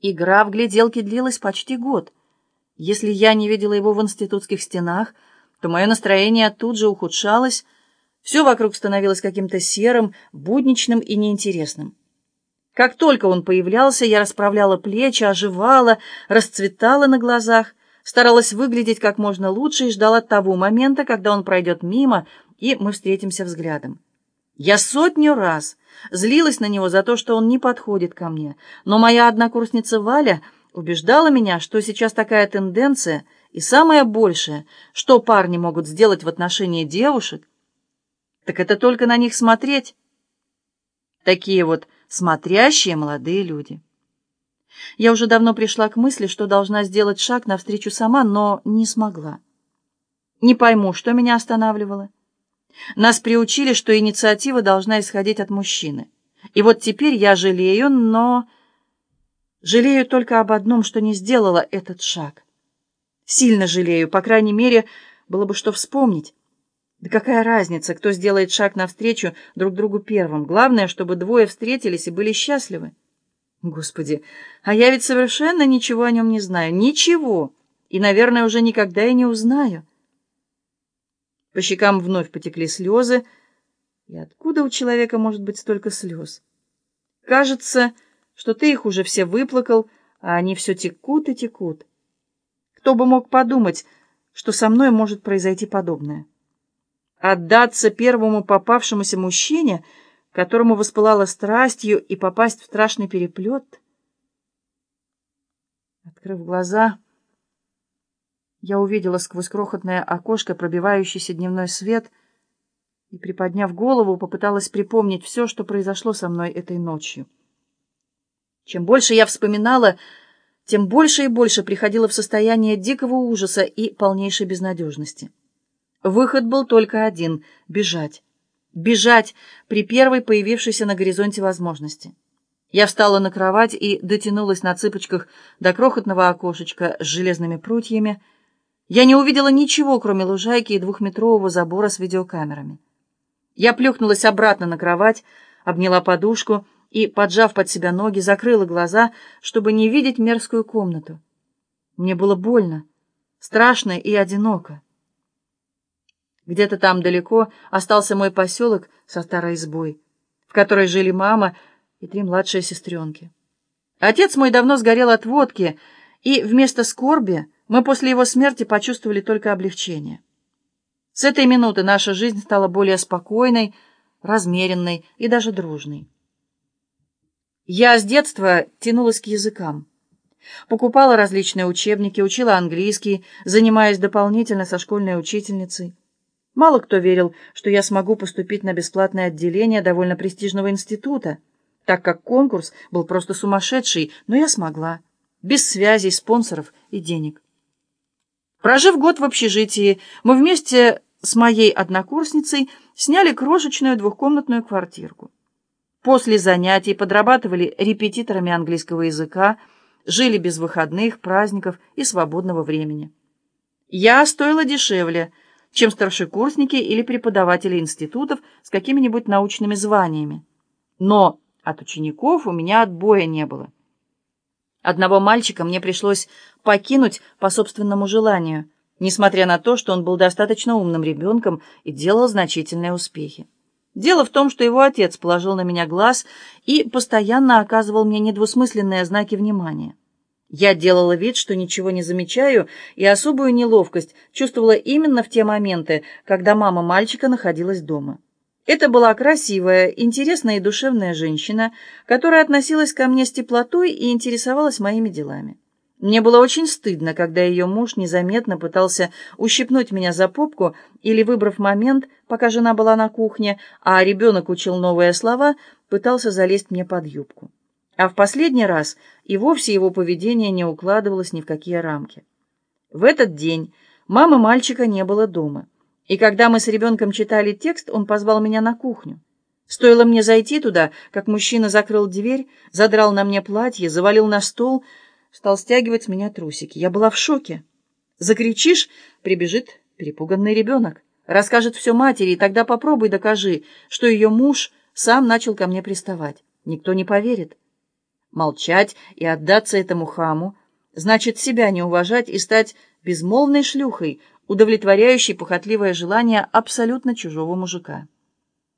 Игра в гляделки длилась почти год. Если я не видела его в институтских стенах, то мое настроение тут же ухудшалось, все вокруг становилось каким-то серым, будничным и неинтересным. Как только он появлялся, я расправляла плечи, оживала, расцветала на глазах, старалась выглядеть как можно лучше и ждала того момента, когда он пройдет мимо, и мы встретимся взглядом. Я сотню раз злилась на него за то, что он не подходит ко мне, но моя однокурсница Валя убеждала меня, что сейчас такая тенденция, и самое большее, что парни могут сделать в отношении девушек, так это только на них смотреть. Такие вот смотрящие молодые люди. Я уже давно пришла к мысли, что должна сделать шаг навстречу сама, но не смогла. Не пойму, что меня останавливало. Нас приучили, что инициатива должна исходить от мужчины. И вот теперь я жалею, но... Жалею только об одном, что не сделала этот шаг. Сильно жалею, по крайней мере, было бы что вспомнить. Да какая разница, кто сделает шаг навстречу друг другу первым? Главное, чтобы двое встретились и были счастливы. Господи, а я ведь совершенно ничего о нем не знаю. Ничего. И, наверное, уже никогда и не узнаю. По щекам вновь потекли слезы. И откуда у человека может быть столько слез? Кажется, что ты их уже все выплакал, а они все текут и текут. Кто бы мог подумать, что со мной может произойти подобное? Отдаться первому попавшемуся мужчине, которому воспылала страстью, и попасть в страшный переплет? Открыв глаза, я увидела сквозь крохотное окошко пробивающийся дневной свет и, приподняв голову, попыталась припомнить все, что произошло со мной этой ночью. Чем больше я вспоминала, тем больше и больше приходила в состояние дикого ужаса и полнейшей безнадежности. Выход был только один — бежать. Бежать при первой появившейся на горизонте возможности. Я встала на кровать и дотянулась на цыпочках до крохотного окошечка с железными прутьями. Я не увидела ничего, кроме лужайки и двухметрового забора с видеокамерами. Я плюхнулась обратно на кровать, обняла подушку и, поджав под себя ноги, закрыла глаза, чтобы не видеть мерзкую комнату. Мне было больно, страшно и одиноко. Где-то там далеко остался мой поселок со старой избой, в которой жили мама и три младшие сестренки. Отец мой давно сгорел от водки, и вместо скорби мы после его смерти почувствовали только облегчение. С этой минуты наша жизнь стала более спокойной, размеренной и даже дружной. Я с детства тянулась к языкам. Покупала различные учебники, учила английский, занимаясь дополнительно со школьной учительницей. Мало кто верил, что я смогу поступить на бесплатное отделение довольно престижного института, так как конкурс был просто сумасшедший, но я смогла, без связей, спонсоров и денег. Прожив год в общежитии, мы вместе с моей однокурсницей сняли крошечную двухкомнатную квартирку. После занятий подрабатывали репетиторами английского языка, жили без выходных, праздников и свободного времени. Я стоила дешевле – чем старшекурсники или преподаватели институтов с какими-нибудь научными званиями. Но от учеников у меня отбоя не было. Одного мальчика мне пришлось покинуть по собственному желанию, несмотря на то, что он был достаточно умным ребенком и делал значительные успехи. Дело в том, что его отец положил на меня глаз и постоянно оказывал мне недвусмысленные знаки внимания. Я делала вид, что ничего не замечаю, и особую неловкость чувствовала именно в те моменты, когда мама мальчика находилась дома. Это была красивая, интересная и душевная женщина, которая относилась ко мне с теплотой и интересовалась моими делами. Мне было очень стыдно, когда ее муж незаметно пытался ущипнуть меня за попку или, выбрав момент, пока жена была на кухне, а ребенок учил новые слова, пытался залезть мне под юбку. А в последний раз и вовсе его поведение не укладывалось ни в какие рамки. В этот день мамы мальчика не было дома, и когда мы с ребенком читали текст, он позвал меня на кухню. Стоило мне зайти туда, как мужчина закрыл дверь, задрал на мне платье, завалил на стол, стал стягивать с меня трусики. Я была в шоке. Закричишь — прибежит перепуганный ребенок. Расскажет все матери, и тогда попробуй докажи, что ее муж сам начал ко мне приставать. Никто не поверит. Молчать и отдаться этому хаму значит себя не уважать и стать безмолвной шлюхой, удовлетворяющей похотливое желание абсолютно чужого мужика.